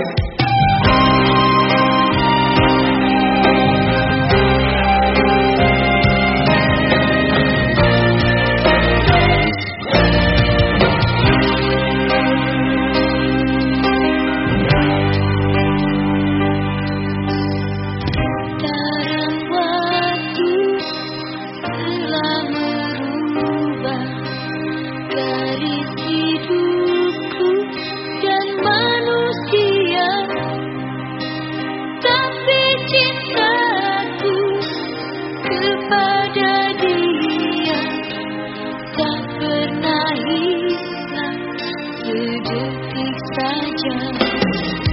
life. Sedetik saja